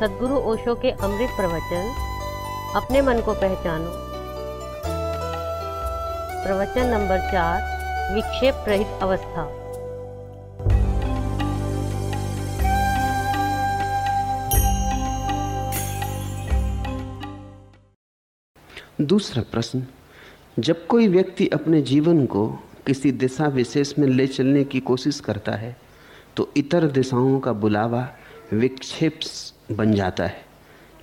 सदगुरु ओशो के अमृत प्रवचन, अपने मन को पहचानो। प्रवचन नंबर चार, विक्षेप रहित अवस्था। दूसरा प्रश्न, जब कोई व्यक्ति अपने जीवन को किसी दिशा विशेष में ले चलने की कोशिश करता है तो इतर दिशाओं का बुलावा विक्षेप बन जाता है।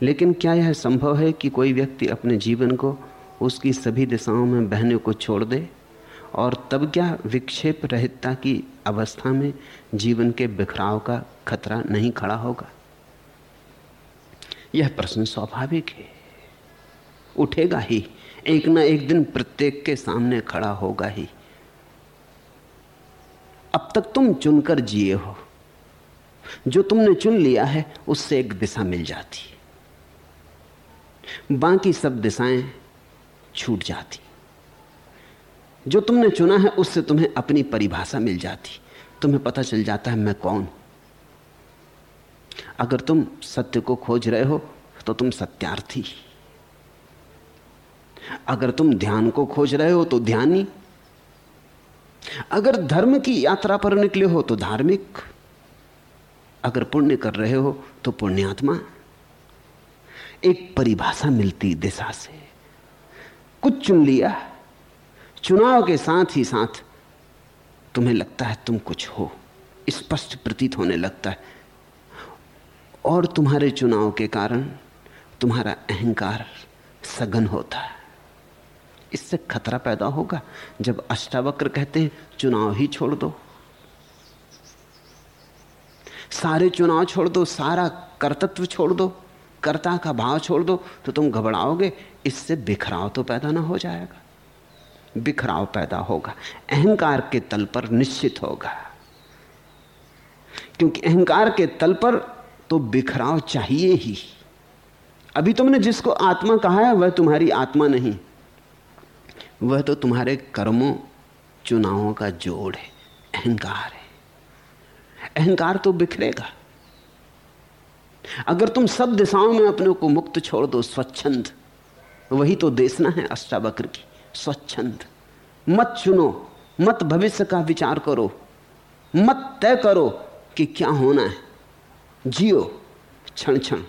लेकिन क्या यह संभव है कि कोई व्यक्ति अपने जीवन को उसकी सभी दिशाओं में बहने को छोड़ दे? और तब क्या विक्षेप रहितता की अवस्था में जीवन के बिखराव का खतरा नहीं खड़ा होगा? यह प्रश्न स्वाभाविक है। उठेगा ही। एक ना एक दिन प्रत्येक के सामने खड़ा होगा ही। अब तक तुम चुनकर जिए हो। जो तुमने चुन लिया है, उससे एक दिशा मिल जाती बाकी सब दिशाएँ छूट जाती। जो तुमने चुना है, उससे तुम्हें अपनी परिभाषा मिल जाती। तुम्हें पता चल जाता है, मैं कौन? अगर तुम सत्य को खोज रहे हो तो तुम सत्यार्थी। अगर तुम ध्यान को खोज रहे हो तो ध्यानी। अगर धर्म की यात्रा पर निकले हो तो धार्मिक। अगर पुण्य कर रहे हो तो पुण्यात्मा एक परिभाषा मिलती दिशा से। कुछ चुन लिया, चुनाव के साथ ही साथ तुम्हें लगता है तुम कुछ हो। स्पष्ट प्रतीत होने लगता है। और तुम्हारे चुनाव के कारण तुम्हारा अहंकार सघन होता है। इससे खतरा पैदा होगा। जब अष्टावक्र कहते हैं, चुनाव ही छोड़ दो। सारे चुनाव छोड़ दो, सारा कर्तत्व छोड़ दो, कर्ता का भाव छोड़ दो तो तुम घबराओगे, इससे बिखराव तो पैदा ना हो जाएगा। बिखराव पैदा होगा, अहंकार के तल पर निश्चित होगा। क्योंकि अहंकार के तल पर तो बिखराव चाहिए ही। अभी तुमने जिसको आत्मा कहा है, वह तुम्हारी आत्मा नहीं। वह तो तुम्हारे कर्मों, चुनावों का जोड़ है, अहंकार है। अहंकार तो बिखरेगा। अगर तुम सब दिशाओं में अपने को मुक्त छोड़ दो, स्वच्छंद, वही तो देशना है अष्टावक्र की, स्वच्छंद। मत चुनो, मत भविष्य का विचार करो, मत तय करो कि क्या होना है। जियो क्षण क्षण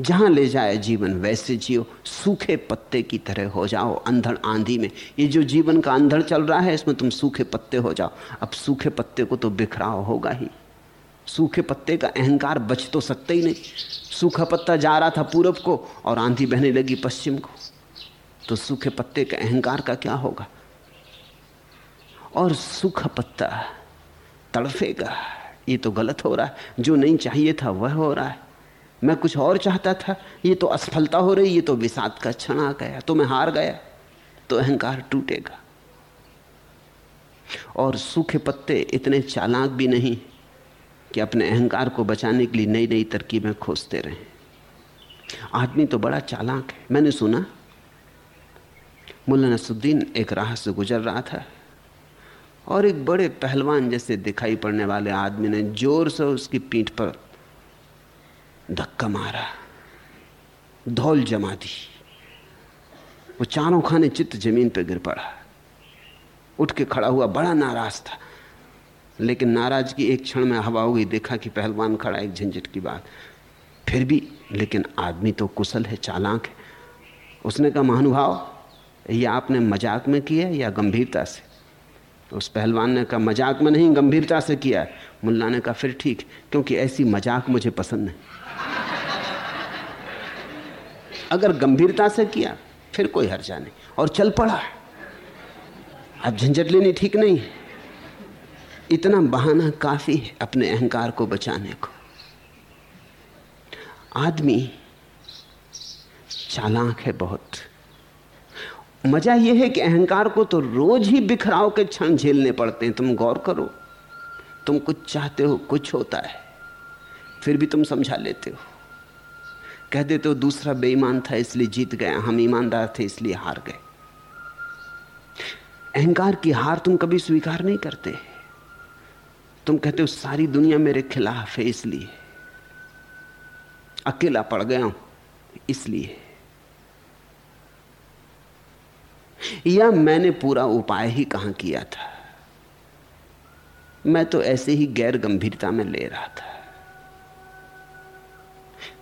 जहाँ ले जाए जीवन, वैसे जियो, सूखे पत्ते की तरह हो जाओ, अंधड़ आंधी में। ये जो जीवन का अंधड़ चल रहा है, इसमें तुम सूखे पत्ते हो जाओ। अब सूखे पत्ते को तो बिखराव होगा ही। सूखे पत्ते का अहंकार बच तो सकते ही नहीं। सूखा पत्ता जा रहा था पूरब को, और आंधी बहने लगी पश्चिम को। तो सूखे पत्ते के अहंकार का क्या होगा? और सूखा पत्ता तड़फेगा। ये तो गलत हो रहा है। जो नहीं चाहिए था, वह हो रहा है। मैं कुछ और चाहता था। ये तो असफलता हो रही, ये तो विषाद का क्षण आ गया तो मैं हार गया तो अहंकार टूटेगा। और सूखे पत्ते इतने चालाक भी नहीं कि अपने अहंकार को बचाने के लिए नई नई तरकीबें खोजते रहें। आदमी तो बड़ा चालाक है। मैंने सुना मुल्ला नसुद्दीन एक राह से गुजर रहा था और एक बड़े पहलवान जैसे दिखाई पड़ने वाले आदमी ने ज़ोर से उसकी पीठ पर धक्का मारा, धौल जमा दी। वो चारों खाने चित्त ज़मीन पर गिर पड़ा। उठ के खड़ा हुआ, बड़ा नाराज़ था। लेकिन नाराज़ की एक क्षण में हवा हो गई, देखा कि पहलवान खड़ा एक झंझट की बात। फिर भी, लेकिन आदमी तो कुशल है, चालाक है। उसने कहा, महानुभाव, ये आपने मज़ाक में किया या गंभीरता से? उस पहलवान ने कहा, मज़ाक में नहीं, गंभीरता से किया है। मुल्ला ने कहा, फिर ठीक, क्योंकि ऐसी मज़ाक मुझे पसंद नहीं। अगर गंभीरता से किया, फिर कोई हर्जा नहीं। और चल पड़ा। अब झंझट लेनी ठीक नहीं इतना बहाना काफ़ी है अपने अहंकार को बचाने को। आदमी चालाक है बहुत। मज़ा यह है कि अहंकार को तो रोज ही बिखराव के क्षण झेलने पड़ते हैं। तुम गौर करो, तुम कुछ चाहते हो, कुछ होता है, फिर भी तुम समझा लेते हो। कह देते हो, दूसरा बेईमान था, इसलिए जीत गया हम ईमानदार थे, इसलिए हार गए। अहंकार की हार तुम कभी स्वीकार नहीं करते। तुम कहते हो, सारी दुनिया मेरे खिलाफ है, इसलिए। अकेला पड़ गया हूँ, इसलिए। या मैंने पूरा उपाय ही कहाँ किया था? मैं तो ऐसे ही गैर गंभीरता में ले रहा था।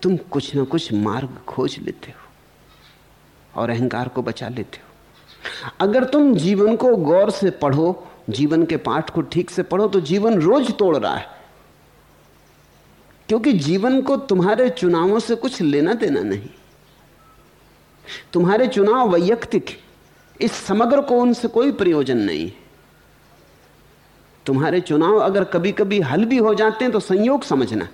तुम कुछ ना कुछ मार्ग खोज लेते हो और अहंकार को बचा लेते हो। अगर तुम जीवन को गौर से पढ़ो, जीवन के पाठ को ठीक से पढ़ो तो जीवन रोज तोड़ रहा है। क्योंकि जीवन को तुम्हारे चुनावों से कुछ लेना देना नहीं। तुम्हारे चुनाव वैयक्तिक इस समग्र को उनसे कोई प्रयोजन नहीं तुम्हारे चुनाव अगर कभी कभी हल भी हो जाते हैं तो संयोग समझना।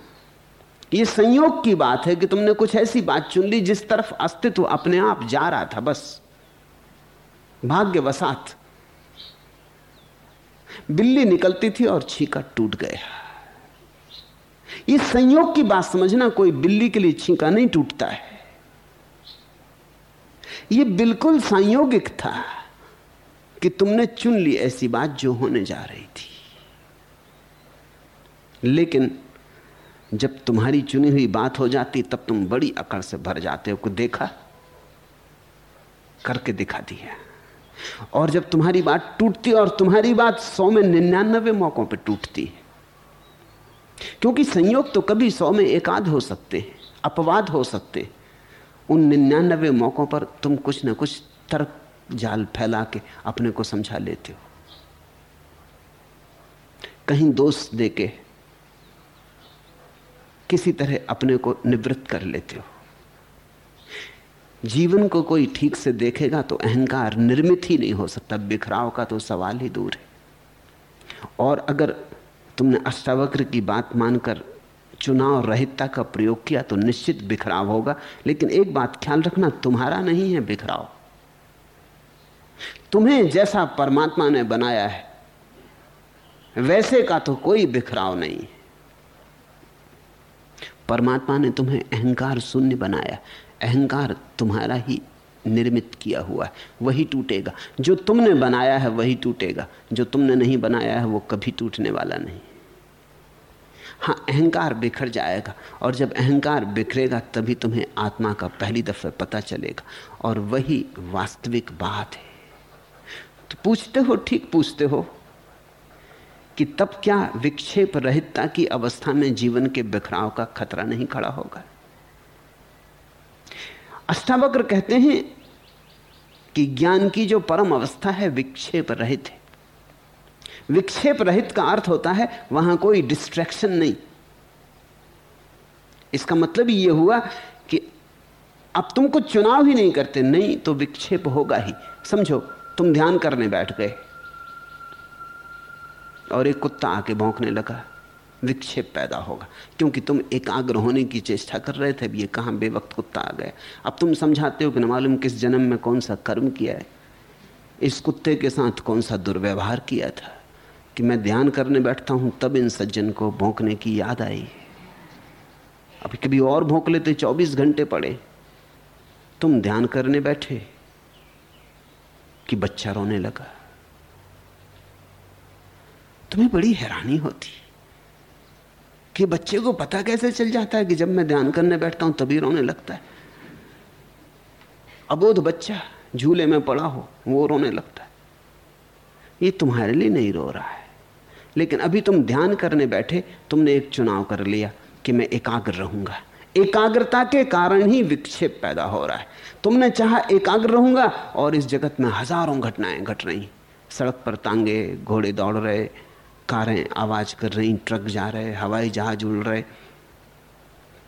ये संयोग की बात है कि तुमने कुछ ऐसी बात चुन ली जिस तरफ़ अस्तित्व अपने आप जा रहा था, बस। भाग्यवसात बिल्ली निकलती थी और छीका टूट गया। ये संयोग की बात समझना कोई बिल्ली के लिए छीका नहीं टूटता है। ये बिल्कुल संयोगिक था कि तुमने चुन ली ऐसी बात जो होने जा रही थी। लेकिन जब तुम्हारी चुनी हुई बात हो जाती, तब तुम बड़ी अकड़ से भर जाते हो को देखा? करके दिखा दिया और जब तुम्हारी बात टूटती और तुम्हारी बात सौ में निन्यानबे मौकों पर टूटती है। क्योंकि संयोग तो कभी सौ में एकाध हो सकते हैं, अपवाद हो सकते उन निन्यानबे मौकों पर तुम कुछ ना कुछ तर्क जाल फैला के अपने को समझा लेते हो। कहीं दोष देके किसी तरह अपने को निवृत्त कर लेते हो। जीवन को कोई ठीक से देखेगा तो अहंकार निर्मित ही नहीं हो सकता, बिखराव का तो सवाल ही दूर है। और अगर तुमने अष्टावक्र की बात मानकर चुनाव रहितता का प्रयोग किया तो निश्चित बिखराव होगा, लेकिन एक बात ख्याल रखना, तुम्हारा नहीं है बिखराव। तुम्हें जैसा परमात्मा ने बनाया है, वैसे का तो कोई बिखराव नहीं परमात्मा ने तुम्हें अहंकार शून्य बनाया। अहंकार तुम्हारा ही निर्मित किया हुआ है, वही टूटेगा। जो तुमने बनाया है, वही टूटेगा। जो तुमने नहीं बनाया है, वो कभी टूटने वाला नहीं। हाँ अहंकार बिखर जाएगा, और जब अहंकार बिखरेगा, तभी तुम्हें आत्मा का पहली दफे पता चलेगा, और वही वास्तविक बात है। तो पूछते हो, ठीक पूछते हो कि तब क्या विक्षेप रहितता की अवस्था में जीवन के बिखराव का खतरा नहीं खड़ा होगा? अष्टावक्र कहते हैं कि ज्ञान की जो परम अवस्था है, विक्षेप रहित है। विक्षेप रहित का अर्थ होता है, वहाँ कोई डिस्ट्रैक्शन नहीं। इसका मतलब यह हुआ कि अब तुम कुछ चुनाव ही नहीं करते, नहीं तो विक्षेप होगा ही। समझो, तुम ध्यान करने बैठ गए। और एक कुत्ता आके भौंकने लगा। विक्षेप पैदा होगा। क्योंकि तुम एकाग्र होने की चेष्टा कर रहे थे, अब ये कहाँ बेवक्त कुत्ता आ गया? अब तुम समझाते हो कि न मालूम किस जन्म में कौन सा कर्म किया है। इस कुत्ते के साथ कौन सा दुर्व्यवहार किया था? कि मैं ध्यान करने बैठता हूँ, तब इन सज्जन को भोंकने की याद आई। अभी कभी और भोंक लेते, चौबीस घंटे पड़े। तुम ध्यान करने बैठे कि बच्चा रोने लगा। तुम्हें बड़ी हैरानी होती कि बच्चे को पता कैसे चल जाता है कि जब मैं ध्यान करने बैठता हूँ तभी रोने लगता है। अबोध बच्चा झूले में पड़ा हो, वो रोने लगता है। ये तुम्हारे लिए नहीं रो रहा है। लेकिन अभी तुम ध्यान करने बैठे, तुमने एक चुनाव कर लिया कि मैं एकाग्र रहूँगा। एकाग्रता के कारण ही विक्षेप पैदा हो रहा है। तुमने चाहा एकाग्र रहूँगा और इस जगत में हज़ारों घटनाएँ घट रही। सड़क पर तांगे, घोड़े दौड़ रहे कारें आवाज़ कर रही, ट्रक जा रहे, हवाई जहाज़ उड़ रहे।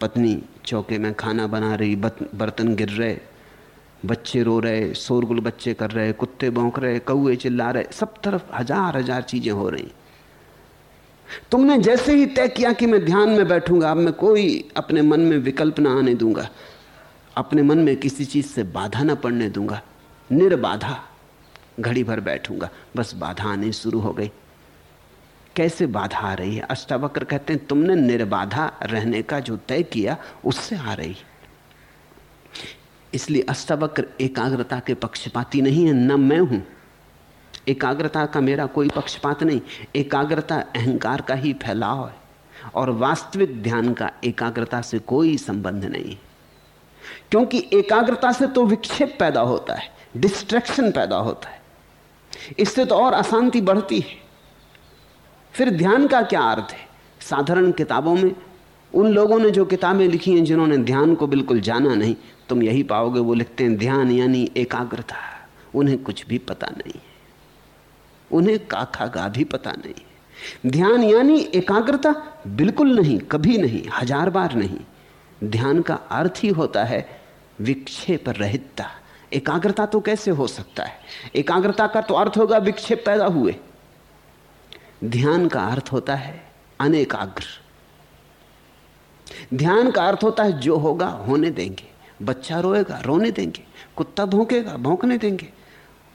पत्नी चौके में खाना बना रही बर्तन गिर रहे, बच्चे रो रहे, शोरगुल बच्चे कर रहे, कुत्ते भौंक रहे, कौए चिल्ला रहे, सब तरफ़ हज़ार हज़ार चीज़ें हो रही। तुमने जैसे ही तय किया कि मैं ध्यान में बैठूँगा, अब मैं कोई अपने मन में विकल्प ना आने दूँगा। अपने मन में किसी चीज़ से बाधा ना पड़ने दूँगा। निर्बाधा घड़ी भर बैठूँगा, बस बाधा आनी शुरू हो गई। कैसे बाधा आ रही है? अष्टावक्र कहते हैं, तुमने निर्बाधा रहने का जो तय किया, उससे आ रही। है इसलिए अष्टावक्र एकाग्रता के पक्षपाती नहीं है, न मैं हूँ। एकाग्रता का मेरा कोई पक्षपात नहीं, एकाग्रता अहंकार का ही फैलाव है, और वास्तविक ध्यान का एकाग्रता से कोई संबंध नहीं। क्योंकि एकाग्रता से तो विक्षेप पैदा होता है डिस्ट्रैक्शन पैदा होता है। इससे तो और अशांति बढ़ती है। फिर ध्यान का क्या अर्थ है? साधारण किताबों में उन लोगों ने जो किताबें लिखी हैं जिन्होंने ध्यान को बिल्कुल जाना नहीं, तुम यही पाओगे वो लिखते हैं, ध्यान यानी एकाग्रता, उन्हें कुछ भी पता नहीं है। उन्हें काखा गा भी पता नहीं ध्यान यानी एकाग्रता बिल्कुल नहीं, कभी नहीं, हज़ार बार नहीं। ध्यान का अर्थ ही होता है विक्षेप रहितता। एकाग्रता तो कैसे हो सकता है? एकाग्रता का तो अर्थ होगा विक्षेप पैदा हुए। ध्यान का अर्थ होता है अनेकाग्र। ध्यान का अर्थ होता है जो होगा होने देंगे। बच्चा रोएगा, रोने देंगे। कुत्ता भौंकेगा, भौंकने देंगे।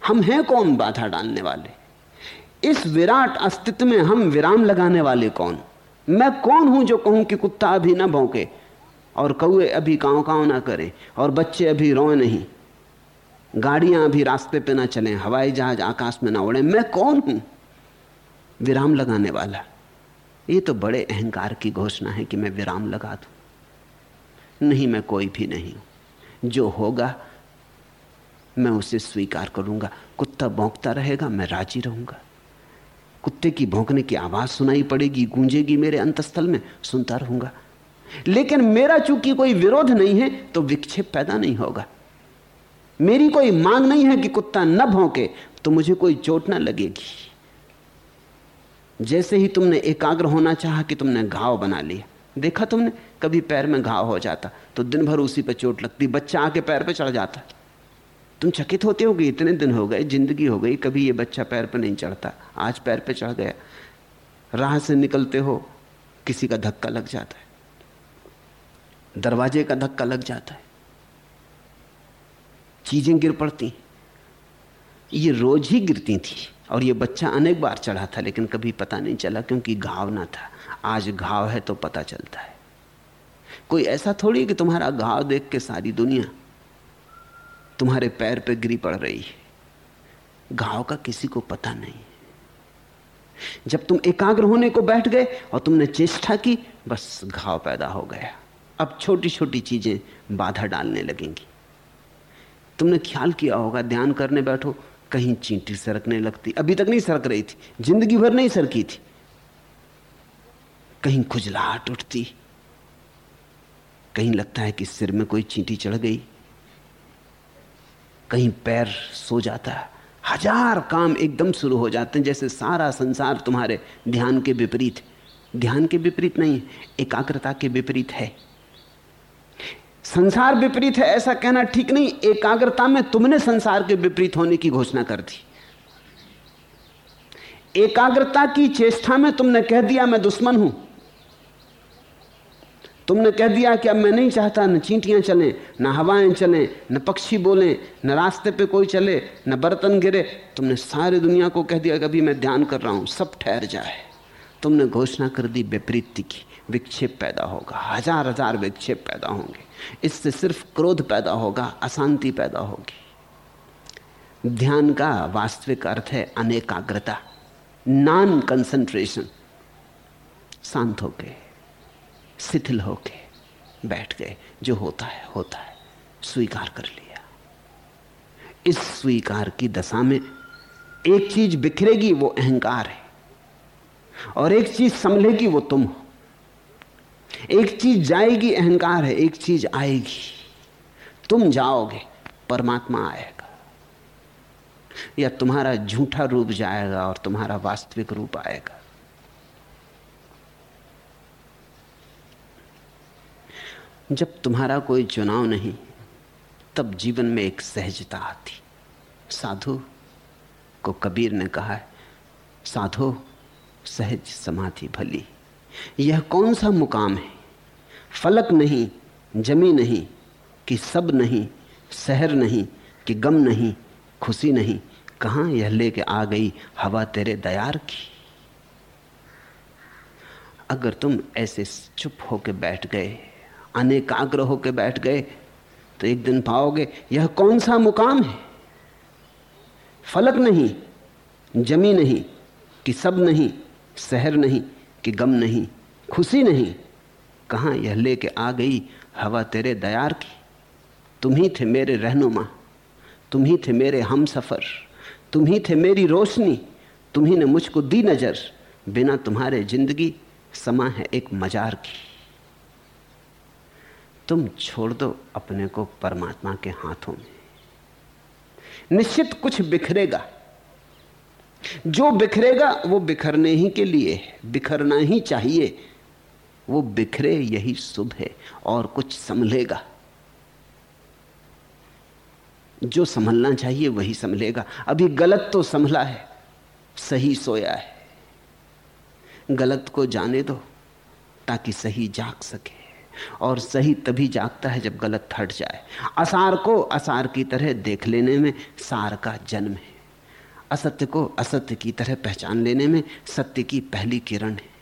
हम हैं कौन बाधा डालने वाले? इस विराट अस्तित्व में हम विराम लगाने वाले कौन? मैं कौन हूँ जो कहूँ कि कुत्ता अभी ना भौंके? और कौए अभी काव काव ना करें, और बच्चे अभी रोए नहीं। गाड़ियाँ अभी रास्ते पे ना चलें, हवाई जहाज़ आकाश में ना उड़े। मैं कौन हूँ? विराम लगाने वाला। ये तो बड़े अहंकार की घोषणा है कि मैं विराम लगा दू। नहीं, मैं कोई भी नहीं हूँ। जो होगा, मैं उसे स्वीकार करूँगा। कुत्ता भौंकता रहेगा, मैं राज़ी रहूँगा। कुत्ते की भौंकने की आवाज़ सुनाई पड़ेगी, गूंजेगी मेरे अंतस्थल में, सुनता रहूँगा। लेकिन मेरा चूँकि कोई विरोध नहीं है तो विक्षेप पैदा नहीं होगा। मेरी कोई मांग नहीं है कि कुत्ता न भौंके तो मुझे कोई चोट ना लगेगी। जैसे ही तुमने एकाग्र होना चाहा कि तुमने घाव बना लिया देखा तुमने? कभी पैर में घाव हो जाता तो दिन भर उसी पर चोट लगती, बच्चा आके पैर पर चढ़ जाता। तुम चकित होते हो कि इतने दिन हो गए, ज़िंदगी हो गई, कभी ये बच्चा पैर पर नहीं चढ़ता, आज पैर पर चढ़ गया। राह से निकलते हो, किसी का धक्का लग जाता है। दरवाजे का धक्का लग जाता है। चीज़ें गिर पड़ती ये रोज ही गिरती थी। और ये बच्चा अनेक बार चढ़ा था, लेकिन कभी पता नहीं चला क्योंकि घाव ना था। आज घाव है तो पता चलता है। कोई ऐसा थोड़ी कि तुम्हारा घाव देख के सारी दुनिया तुम्हारे पैर पे गिरी पड़ रही है? घाव का किसी को पता नहीं। जब तुम एकाग्र होने को बैठ गए और तुमने चेष्टा की, बस घाव पैदा हो गया। अब छोटी छोटी चीज़ें बाधा डालने लगेंगी। तुमने ख्याल किया होगा, ध्यान करने बैठो। कहीं चींटी सरकने लगती। अभी तक नहीं सरक रही थी। ज़िंदगी भर नहीं सरकी थी। कहीं खुजलाहट उठती। कहीं लगता है कि सिर में कोई चींटी चढ़ गई। कहीं पैर सो जाता। है हज़ार काम एकदम शुरू हो जाते हैं, जैसे सारा संसार तुम्हारे ध्यान के विपरीत। ध्यान के विपरीत नहीं, एकाग्रता के विपरीत है। संसार विपरीत है, ऐसा कहना ठीक नहीं। एकाग्रता में तुमने संसार के विपरीत होने की घोषणा कर दी। एकाग्रता की चेष्टा में तुमने कह दिया, मैं दुश्मन हूँ। तुमने कह दिया कि अब मैं नहीं चाहता, न चींटियाँ चलें, न हवाएँ चलें, न पक्षी बोलें, न रास्ते पे कोई चले, न बर्तन गिरे। तुमने सारी दुनिया को कह दिया कि अभी मैं ध्यान कर रहा हूँ, सब ठहर जाए। तुमने घोषणा कर दी विपरीत की। विक्षेप पैदा होगा, हज़ार हज़ार विक्षेप पैदा होंगे। इससे सिर्फ़ क्रोध पैदा होगा, अशांति पैदा होगी। ध्यान का वास्तविक अर्थ है अनेकाग्रता नॉन कंसंट्रेशन शांत होके, शिथिल होके बैठ गए, जो होता है होता है, स्वीकार कर लिया। इस स्वीकार की दशा में एक चीज़ बिखरेगी, वो अहंकार है, और एक चीज़ संभलेगी, वो तुम हो। एक चीज़ जाएगी, अहंकार है, एक चीज़ आएगी। तुम जाओगे, परमात्मा आएगा। या तुम्हारा झूठा रूप जाएगा और तुम्हारा वास्तविक रूप आएगा। जब तुम्हारा कोई चुनाव नहीं, तब जीवन में एक सहजता आती। साधु को कबीर ने कहा है, साधु, सहज समाधि भली। यह कौन सा मुकाम है? फलक नहीं, जमी नहीं, कि सब नहीं, शहर नहीं, कि गम नहीं, खुशी नहीं, कहाँ यह लेके आ गई हवा तेरे दयार की? अगर तुम ऐसे चुप होके बैठ गए, अनेकाग्र होके बैठ गए तो एक दिन पाओगे यह कौन सा मुकाम है? फलक नहीं, जमी नहीं, कि सब नहीं, शहर नहीं, कि गम नहीं, खुशी नहीं कहाँ यह लेके आ गई हवा तेरे दयार की? तुम ही थे मेरे रहनुमा, तुम ही थे मेरे हम सफ़र तुम ही थे मेरी रोशनी, तुम ही ने मुझको दी नज़र, बिना तुम्हारे ज़िंदगी समा है एक मजार की। तुम छोड़ दो अपने को परमात्मा के हाथों में। निश्चित कुछ बिखरेगा। जो बिखरेगा वो बिखरने ही के लिए, बिखरना ही चाहिए। वो बिखरे यही शुभ है और कुछ संभलेगा। जो संभलना चाहिए वही संभलेगा। अभी गलत तो संभला है, सही सोया है। गलत को जाने दो ताकि सही जाग सके और सही तभी जागता है जब गलत हट जाए। असार को असार की तरह देख लेने में सार का जन्म है। असत्य को असत्य की तरह पहचान लेने में सत्य की पहली किरण है।